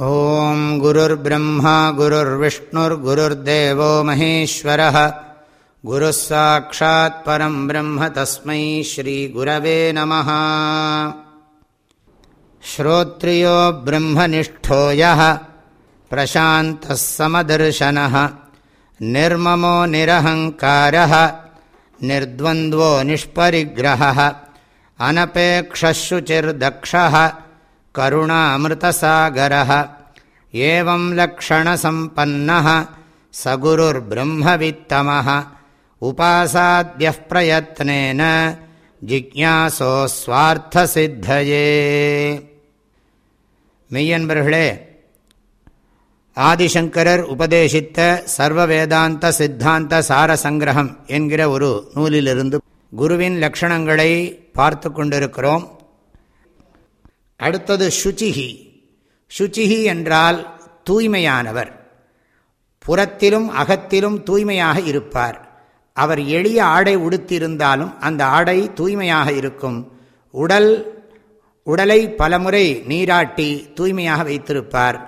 ॐ गुरुर्ब्रह्मा गुरुर्विष्णुर्गुरुर्देवो महेश्वरः गुरुः साक्षात् परम् ब्रह्म तस्मै श्रीगुरवे नमः श्रोत्रियो ब्रह्मनिष्ठो यः प्रशान्तः समदर्शनः निर्ममो निरहङ्कारः निर्द्वन्द्वो निष्परिग्रहः अनपेक्षशुचिर्दक्षः करुणामृतसागरः एवं लक्षणसम्पन्नः स गुरुर्ब्रह्मवित्तमः उपासाद्यः प्रयत्नेन ஜிக்யாசோஸ்வார்த்தசித்தயே மெய்யன்பர்களே ஆதிசங்கரர் உபதேசித்த சர்வ வேதாந்த சித்தாந்த சார சங்கிரகம் என்கிற ஒரு நூலிலிருந்து குருவின் லட்சணங்களை பார்த்து கொண்டிருக்கிறோம் அடுத்தது சுச்சிகி சுச்சிகி என்றால் தூய்மையானவர். புறத்திலும் அகத்திலும் தூய்மையாக இருப்பார். அவர் எளிய ஆடை உடுத்தியிருந்தாலும் அந்த ஆடை தூய்மையாக இருக்கும். உடல் உடலை பலமுறை நீராட்டி தூய்மையாக வைத்திருப்பார்.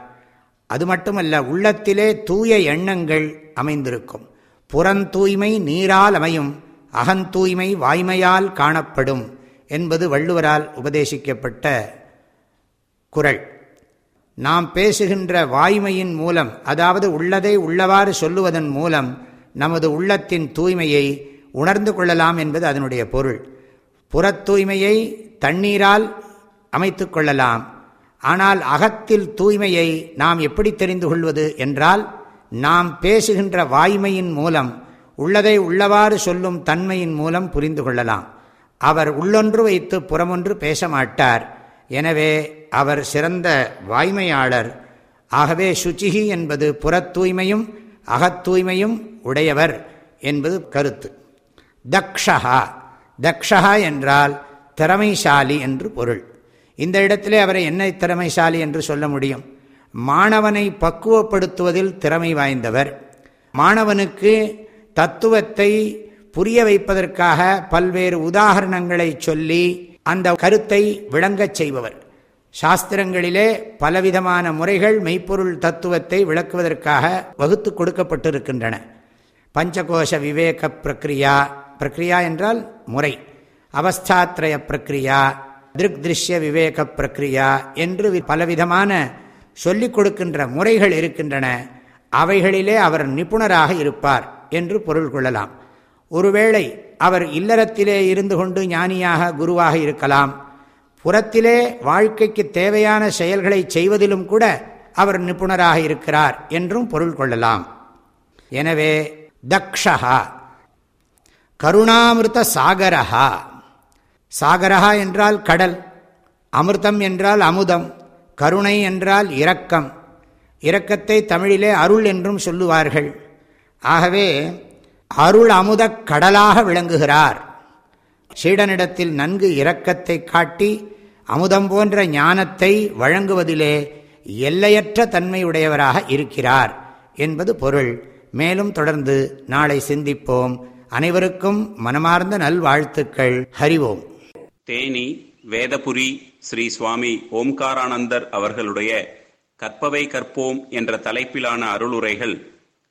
அது மட்டுமல்ல உள்ளத்திலே தூய எண்ணங்கள் அமைந்திருக்கும். புறந்தூய்மை நீரால் அமையும் அகந்தூய்மை வாய்மையால் காணப்படும் என்பது வள்ளுவரால் உபதேசிக்கப்பட்ட குரல். நாம் பேசுகின்ற வாய்மையின் மூலம் அதாவது உள்ளதை உள்ளவாறு சொல்லுவதன் மூலம் நமது உள்ளத்தின் தூய்மையை உணர்ந்து கொள்ளலாம் என்பது அதனுடைய பொருள். புறத் தூய்மையை தண்ணீரால் அமைத்து கொள்ளலாம். ஆனால் அகத்தில் தூய்மையை நாம் எப்படி தெரிந்து கொள்வது என்றால் நாம் பேசுகின்ற வாய்மையின் மூலம் உள்ளதை உள்ளவாறு சொல்லும் தன்மையின் மூலம் புரிந்து கொள்ளலாம். அவர் உள்ளொன்று வைத்து புறமொன்று பேச மாட்டார். எனவே அவர் சிறந்த வாய்மையாளர். ஆகவே சுச்சிகி என்பது புறத் தூய்மையும் அகத்தூய்மையும் உடையவர் என்பது கருத்து. தக்ஷா தக்ஷா என்றால் திறமைசாலி என்று பொருள். இந்த இடத்திலே அவரை என்ன திறமைசாலி என்று சொல்ல முடியும்? மாணவனை பக்குவப்படுத்துவதில் திறமை வாய்ந்தவர். மாணவனுக்கு தத்துவத்தை புரிய வைப்பதற்காக பல்வேறு உதாரணங்களை சொல்லி அந்த கருத்தை விளங்கச் செய்பவர். சாஸ்திரங்களிலே பலவிதமான முறைகள் மெய்ப்பொருள் தத்துவத்தை விளக்குவதற்காக வகுத்து கொடுக்கப்பட்டிருக்கின்றன. பஞ்சகோஷ விவேக பிரக்ரியா. பிரக்ரியா என்றால் முறை. அவஸ்தாத்ரய பிரக்ரியா. திருக் திருஷ்ய விவேக பிரக்ரியா என்று பலவிதமான சொல்லிக் கொடுக்கின்ற முறைகள் இருக்கின்றன. அவைகளிலே அவர் நிபுணராக இருப்பார் என்று பொருள் கொள்ளலாம். ஒருவேளை அவர் இல்லறத்திலே இருந்து கொண்டு ஞானியாக குருவாக இருக்கலாம். புறத்திலே வாழ்க்கைக்கு தேவையான செயல்களை செய்வதிலும் கூட அவர் நிபுணராக இருக்கிறார் என்றும் பொருள் கொள்ளலாம். எனவே தக்ஷா கருணாமிருத சாகரஹா. சாகரஹா என்றால் கடல் அமிர்தம் என்றால் அமுதம் கருணை என்றால் இரக்கம். இரக்கத்தை தமிழிலே அருள் என்றும் சொல்லுவார்கள். ஆகவே அருள் அமுத கடலாக விளங்குகிறார். சீடனிடத்தில் நன்கு இரக்கத்தை காட்டி அமுதம் போன்ற ஞானத்தை வழங்குவதிலே எல்லையற்ற தன்மையுடையவராக இருக்கிறார் என்பது பொருள். மேலும் தொடர்ந்து நாளை சிந்திப்போம். அனைவருக்கும் மனமார்ந்த நல்வாழ்த்துக்கள். ஹரிவோம். தேனி வேதபுரி ஸ்ரீ சுவாமி ஓம்காரானந்தர் அவர்களுடைய கற்பவை கற்போம் என்ற தலைப்பிலான அருளுரைகள்